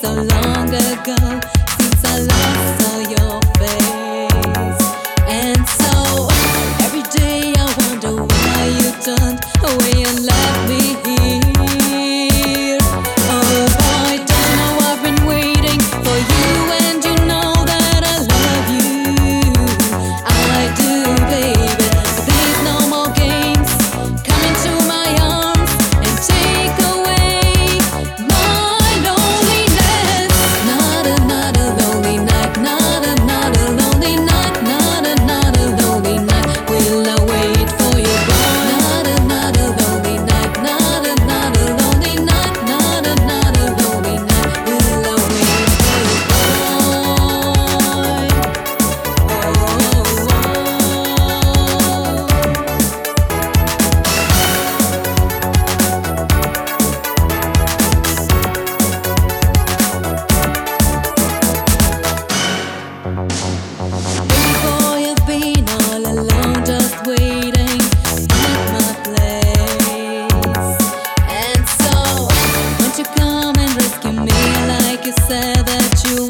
so long ago since I lost. you